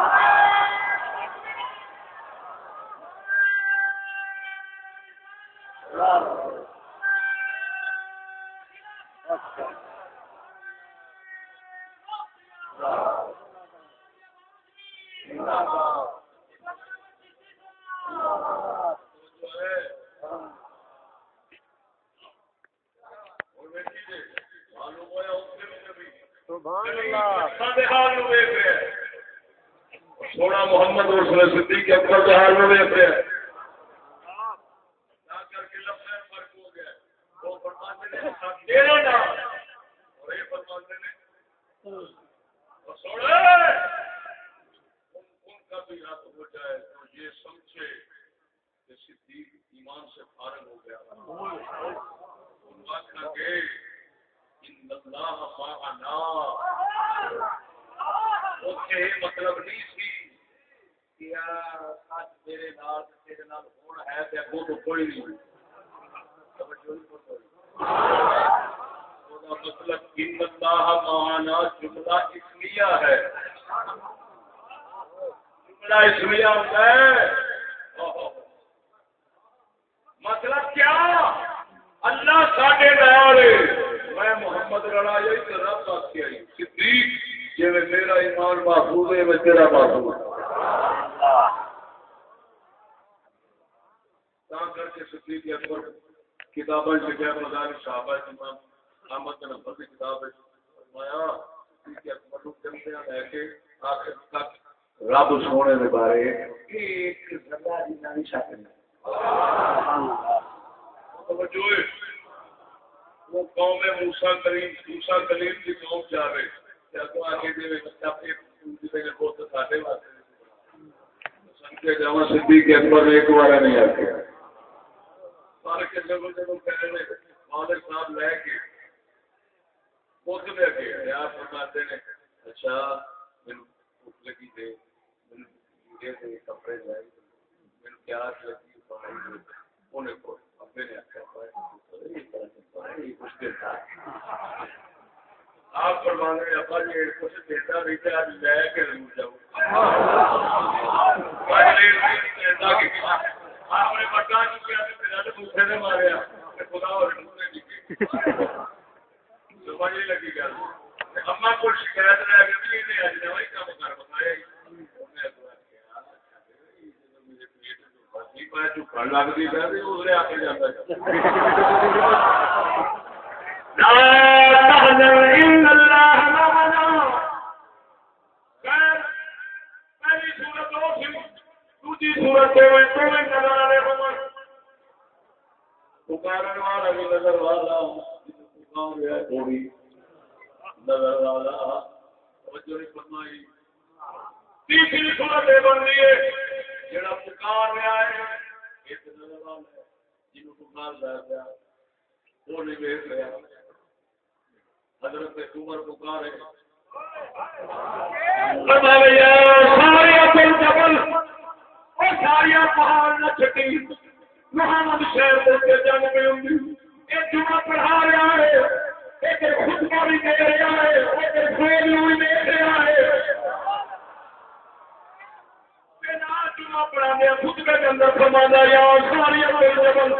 تا کر کے صدیق اکبر کتابیں لکھا مدار صحابہ امام جی، احمد بن حنبل کی کتاب ہے۔ فرمایا صدیق اکبر کو کہتے ہیں لے کے آخر تک رب سونے دے بارے ایک ذرہ بھی نہیں شک توجہ وہ قوم موسا کریم موسا کلیم کی قوم جا رہے کیا تو آگے دے بچہ اپنے دے بہت ساڈے واسطے۔ سنکے جاوا صدیق اکبر ایک بار نہیں آتے۔ سارے کے جب جب کہہ فادر صاحب لے کے پوچھ لے کے آپ فرماتے ہیں۔ اچھا مینوں بھوک لگی تھے مینوں یہ تھے، کپڑے لائے مینوں پیاس لگی، پانی انہیں کو ابے نے آخیا آپ فرما رہے ابا جی کچھ دیتا بھی تھا، آج لے کے ضرور جاؤ آپ نے بٹا چکیا میرا دوسرے نے ماریا خدا اور نہیں لگی گل۔ اما کو شکایت رہ گئی بھی اج نو ہی کام کر بتایا لگتی ہے آ کے پکارن والا بھی نظر والا نظر والا۔ توجہ نہیں فرمائی۔ تیسری صورت یہ بن رہی ہے۔ جڑا پکار رہا ہے ایک نظر والا ہے۔ جنہوں پکار رہا پیا وہ نہیں ویچ رہا۔ حضرت عمر پکار ہے ساریا پہاڑ نہ چٹی محمد شہر کے جنگ میں ہوں ایک جمعہ پڑھا رہا ہے، ایک خطبہ بھی دے رہا ہے، ایک فون بھی دے رہا ہے۔ جمعہ پڑھانے، خطبے کے اندر فرمانا یا ساریا جبل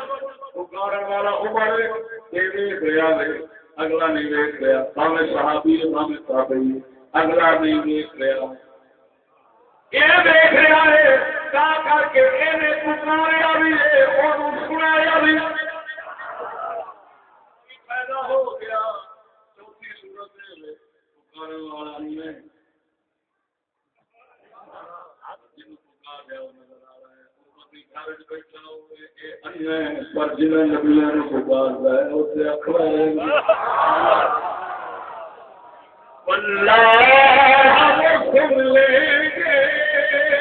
والا عمر دیکھ رہا ہے۔ اگلا نہیں دیکھ رہا سامنے صحابی سامنے صحابی اگلا نہیں دیکھ رہا یہ دیکھ رہا ہے۔ تا کر کے پکاریا بھی ہے اور سنایا بھی۔ پیدا ہو گیا چوتھی صورت میں پکارنے والا نہیں ہے۔ جن پکار گیا وہ نظر آ رہا ہے۔ پر نبیوں نے پکارتا ہے اسے سن لیں گے۔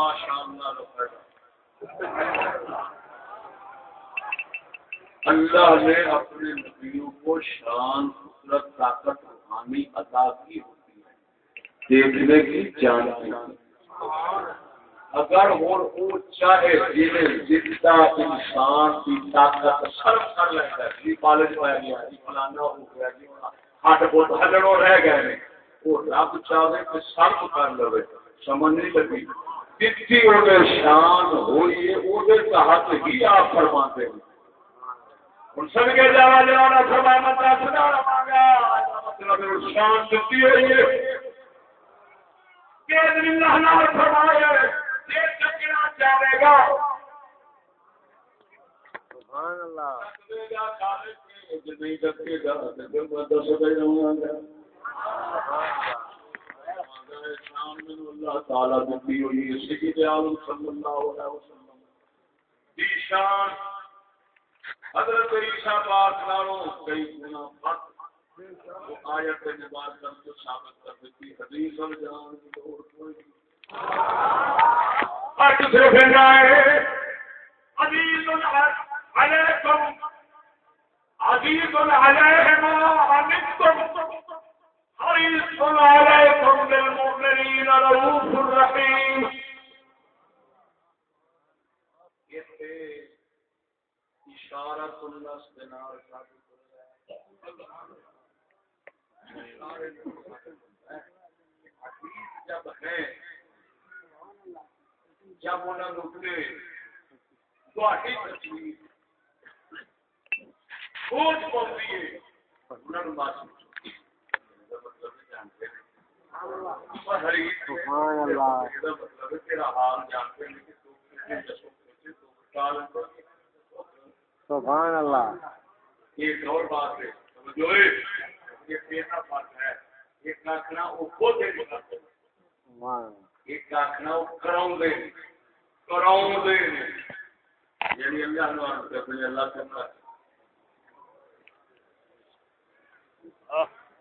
زندہ ماں اللہ نے اپنے نبیوں کو شان قدرت طاقت، روحانی عطا کی ہوتی ہے۔ دیکھنے کی جانتی اگر اور وہ چاہے جنہیں زندہ انسان کی طاقت سرف کر لیتا ہے جی کالج میں گیا جی فلانا ہو گیا جی ہٹ بہت ہلڑوں رہ گئے، وہ رب چاہے کہ سرف کر لے سمجھ نہیں لگی۔ جتنی وہ شان ہوئی وہ تحت ہی آپ فرماتے ہیں۔ ان سب کے جانا جانا فرمانا۔ سدا مانگا مطلب شان دیتی ہوئی ہے۔ کہ اللہ نال فرمایا یہ چکنا چاہے گا۔ سبحان اللہ نہیں ڈکے گا دس گا اللہ تعالیٰ دیتی ہوئی ہے سید عالم صلی اللہ علیہ وسلم شان حضرت عیسیٰ پاک نالوں کئی گنا فرق وہ آیت نبات کو ثابت کر دیتی حدیث اور جان کی دور کوئی اٹھ سے پھر جائے عزیز علیکم، عزیز علیہ ما عنتم؟ حریص علیکم بالمؤمنین رؤوف الرحیم اشارہ النس بنار حدیث جب ہے، جب انہوں نے اٹھے تواڈی تصویر سوچ پاؤندی ہے انہوں نے بات مطلب سبحان اللہ۔ ایک اور بات ہے سمجھو یہ کیسا بات ہے ایک آخنا وہ خود ہے ایک آخنا وہ کراؤں دے کراؤں دے یعنی اللہ۔ نو اپنے اللہ کرنا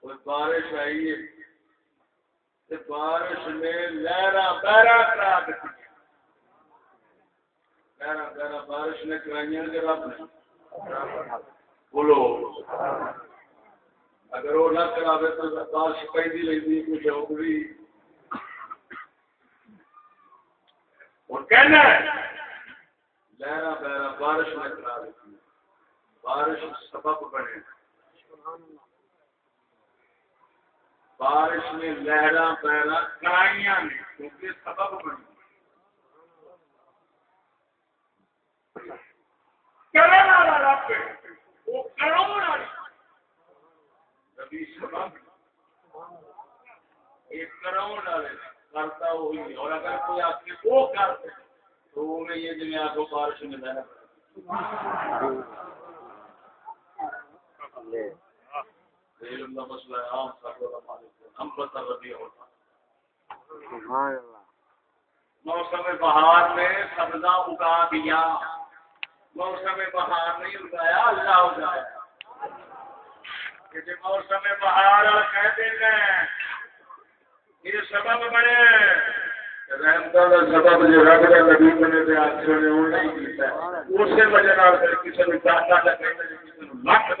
کوئی بارش آئی ہے۔ بارش نے لہرا بہرا کرا دیتی بہرا بہرا بارش نے کرائی کہ رب نے۔ بولو۔ اگر وہ نہ کراوے تو بارش پہ لگتی کچھ ہوگی اور کہنا لہرا بہرا بارش نے کرا دیتی بارش سبب بنے۔ بارش میں لہرا بہرا کرائیاں نے کیونکہ سبب بنی۔ والا رب وہ سبب کرتا وہی اور اگر کوئی آپ کے وہ کرتے تو وہ میں یہ جنہیں آپ کو بارش میں لہرا۔ علم کا مسئلہ ہے عام سب کا مالک ہم پتہ ربی ہوتا سبحان اللہ۔ موسم بہار میں سبزہ اگا دیا۔ موسم بہار نہیں اگایا اللہ اگایا۔ یہ موسم بہار کہتے ہیں یہ سبب بنے۔ سبب جو رب کا نبی بنے تھے آپ نے وہ نہیں کیتا۔ اسی وجہ نال پھر کسی نے ڈاٹا لگے کسی نے لکھ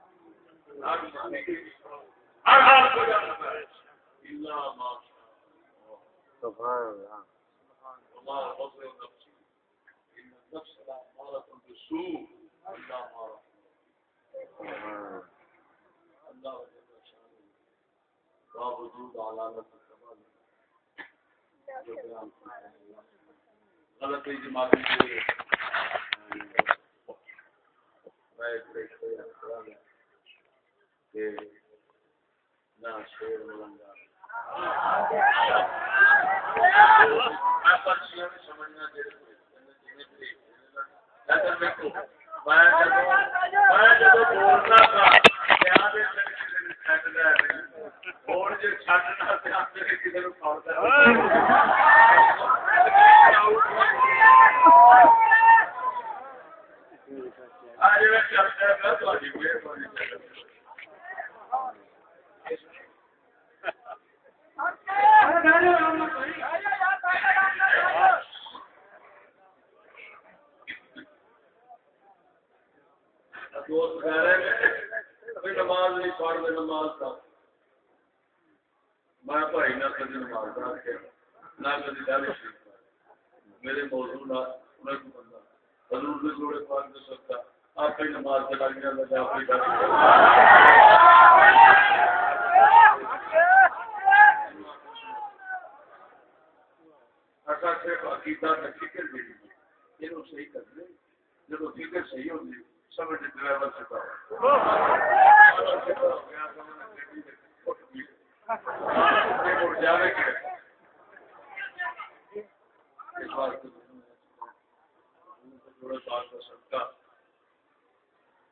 باوجود علامت الکمال جو کے میں ایک دیکھ رہا خیال ہے کہ نہ شیر ملنگا میں پرچیاں بھی سمجھنا میں جب بولنا تھا اور جو چھٹنا تھا آپ نے کسی نے کھاتا آج میں چلتا ہے تو آج مہربانی دوست کہہ رہے ہیں ابھی نماز نہیں پڑھ رہے نماز کا میں بھائی نہ کبھی نماز پڑھ کے نہ کبھی دل شریف میرے موضوع نہ انہیں کو بندہ حضور نے جوڑے پاک دے سکتا آپ کی نماز چلا گیا میں آپ کی اچھا صرف عقیدہ کا فکر بھی یہ صحیح کر دیں جب فکر صحیح ہوگی سمجھ ڈرائیور سے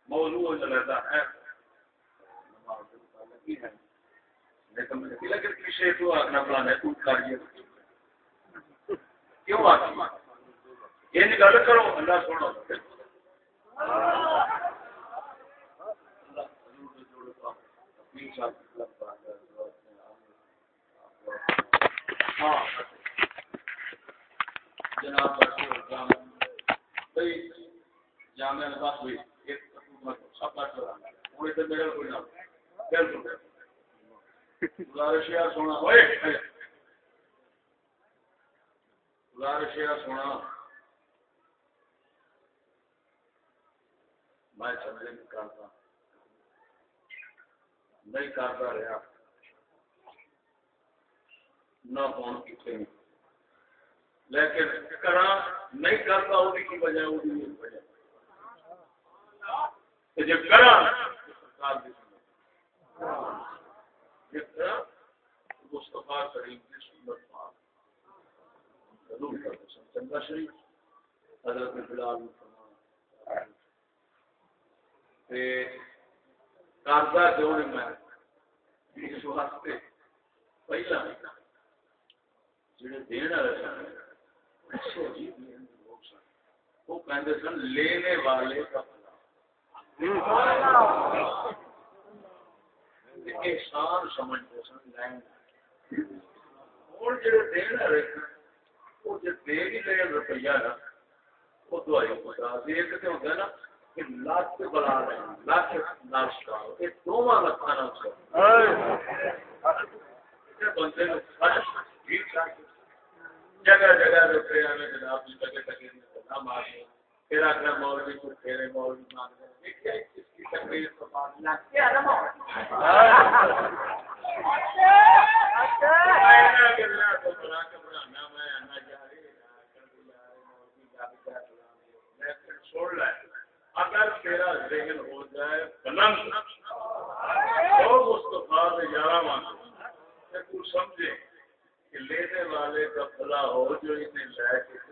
موضوع چلاتا ہے لیکن پیچھے تو آگنا پلانا ہے کاریے کیوں آتی یہ گل کرو، اللہ سنو۔ ہاں۔ جناب جامع۔ بس ہوئی سب پورے تو میرے کوئی نہ بالکل۔ گزارش ہے، سونا۔ ہوئے۔ گزارش ہے، سونا۔ میں سمجھ نہیں کرتا۔ نہیں کرتا رہا۔ نہ فون کتنے لیکن کرا نہیں کرتا وہ کی وجہ وہ وجہ جب کرا مستفا کریم کی سنت پاک ضرور کرتے چندا شریف، حضرت بلال فرمایا کاردا جو میں اس واسطے پہلا جڑے دین والے جی سن۔ وہ کہتے سن، لینے والے کا احسان سمجھتے سن لین اور جڑے دین والے سن وہ جب دے بھی لے روپیہ نا وہ دوائی پتا ایک تو ہوتا ہے نا کہ لاکھ بلا رہے ہیں لاکھ ناشتا یہ دونوں لکھا بندے جگہ جگہ روپے آنے جناب لگے نہ مارے پھر آخر مولوی کو پھیرے مولوی مانگ رہے اس کی تقریر تو ماننا کیا اگر تیرا ذہن ہو جائے بلند تو مستفا یارہ تو سمجھے کہ لینے والے کا بھلا ہو جو انہیں لے کے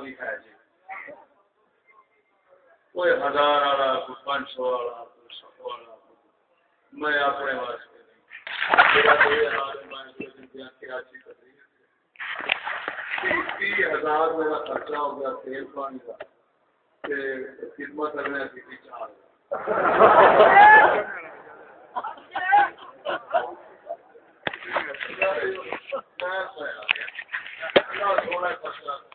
بھی ہے جی کوئی ہزار والا کوئی پانچ سو والا کوئی سو والا میں اپنے واسطے نہیں خدمت